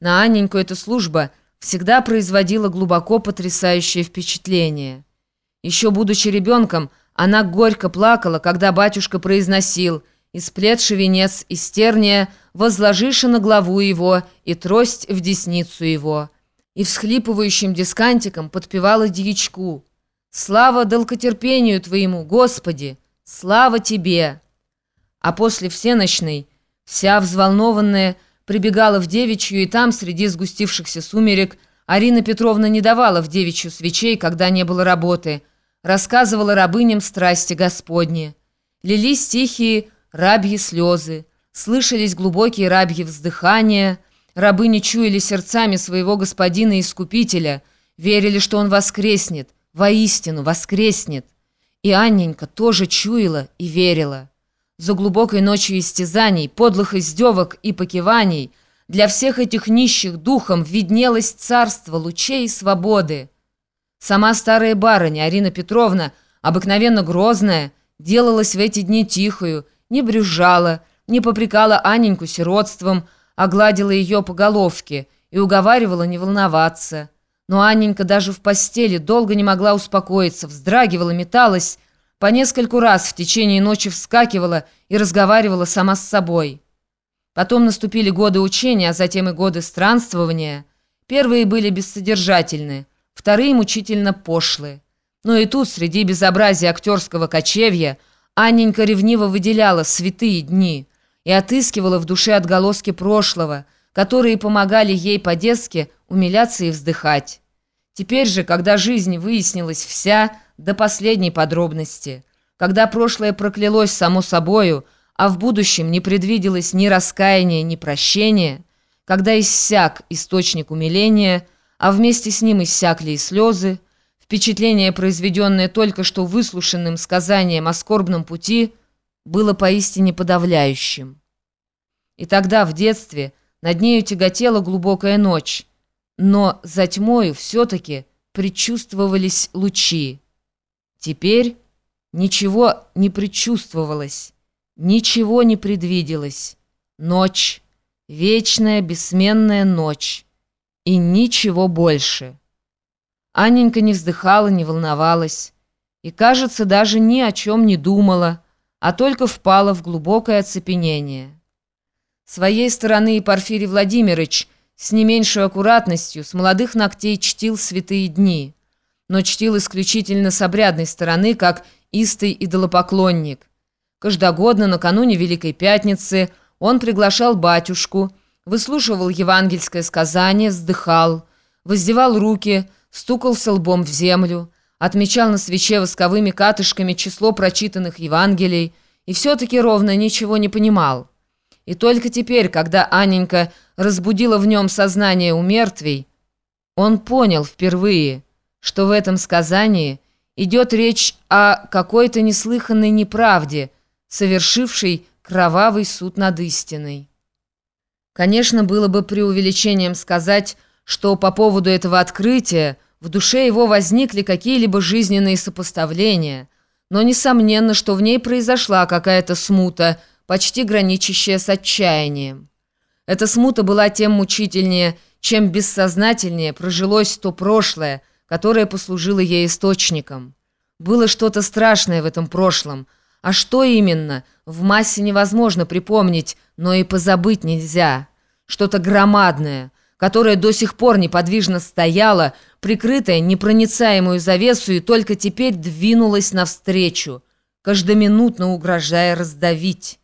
на Анненьку эта служба всегда производила глубоко потрясающее впечатление. Еще будучи ребенком, она горько плакала, когда батюшка произносил «Исплетши венец из терния, возложиши на главу его и трость в десницу его». И всхлипывающим дискантиком подпевала дьячку «Слава долготерпению твоему, Господи! Слава тебе!» А после всеночной, вся взволнованная, прибегала в девичью, и там, среди сгустившихся сумерек, Арина Петровна не давала в девичью свечей, когда не было работы – рассказывала рабыням страсти Господни. Лились тихие рабьи слезы, слышались глубокие рабьи вздыхания, рабыни чуяли сердцами своего господина-искупителя, верили, что он воскреснет, воистину воскреснет. И Анненька тоже чуяла и верила. За глубокой ночью истязаний, подлых издевок и покиваний для всех этих нищих духом виднелось царство лучей свободы. Сама старая барыня Арина Петровна, обыкновенно грозная, делалась в эти дни тихою, не брюзжала, не попрекала Аненьку сиротством, а гладила ее по головке и уговаривала не волноваться. Но Анненька даже в постели долго не могла успокоиться, вздрагивала, металась, по нескольку раз в течение ночи вскакивала и разговаривала сама с собой. Потом наступили годы учения, а затем и годы странствования. Первые были бессодержательны – вторые мучительно пошлые. Но и тут, среди безобразия актерского кочевья, Анненька ревниво выделяла святые дни и отыскивала в душе отголоски прошлого, которые помогали ей по-детски умиляться и вздыхать. Теперь же, когда жизнь выяснилась вся до последней подробности, когда прошлое проклялось само собою, а в будущем не предвиделось ни раскаяния, ни прощения, когда иссяк источник умиления – а вместе с ним иссякли и слезы. Впечатление, произведенное только что выслушанным сказанием о скорбном пути, было поистине подавляющим. И тогда, в детстве, над нею тяготела глубокая ночь, но за тьмою все-таки предчувствовались лучи. Теперь ничего не предчувствовалось, ничего не предвиделось. Ночь, вечная бессменная ночь и ничего больше. Анненька не вздыхала, не волновалась и, кажется, даже ни о чем не думала, а только впала в глубокое оцепенение. Своей стороны и Порфирий Владимирович с не меньшей аккуратностью с молодых ногтей чтил святые дни, но чтил исключительно с обрядной стороны, как истый идолопоклонник. Каждогодно накануне Великой Пятницы он приглашал батюшку – выслушивал евангельское сказание, вздыхал, воздевал руки, стукался лбом в землю, отмечал на свече восковыми катышками число прочитанных Евангелий и все-таки ровно ничего не понимал. И только теперь, когда Аненька разбудила в нем сознание у мертвей, он понял впервые, что в этом сказании идет речь о какой-то неслыханной неправде, совершившей кровавый суд над истиной. Конечно, было бы преувеличением сказать, что по поводу этого открытия в душе его возникли какие-либо жизненные сопоставления, но несомненно, что в ней произошла какая-то смута, почти граничащая с отчаянием. Эта смута была тем мучительнее, чем бессознательнее прожилось то прошлое, которое послужило ей источником. Было что-то страшное в этом прошлом, а что именно, в массе невозможно припомнить, но и позабыть нельзя» что-то громадное, которое до сих пор неподвижно стояло, прикрытое непроницаемую завесу и только теперь двинулось навстречу, каждоминутно угрожая раздавить.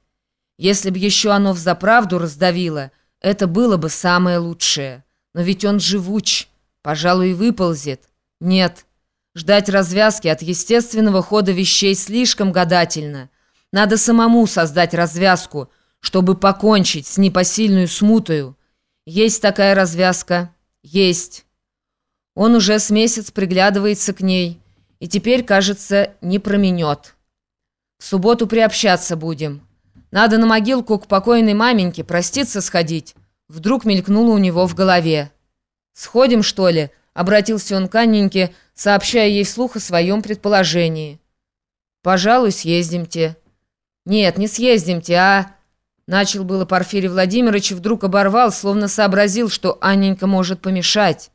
Если б еще оно взаправду раздавило, это было бы самое лучшее. Но ведь он живуч, пожалуй, выползет. Нет, ждать развязки от естественного хода вещей слишком гадательно. Надо самому создать развязку – чтобы покончить с непосильную смутою. Есть такая развязка? Есть. Он уже с месяц приглядывается к ней, и теперь, кажется, не променет. В субботу приобщаться будем. Надо на могилку к покойной маменьке проститься сходить. Вдруг мелькнуло у него в голове. «Сходим, что ли?» — обратился он к Анненьке, сообщая ей вслух о своем предположении. «Пожалуй, съездимте». «Нет, не съездимте, а...» Начал было Порфирий Владимирович и вдруг оборвал, словно сообразил, что Анненька может помешать.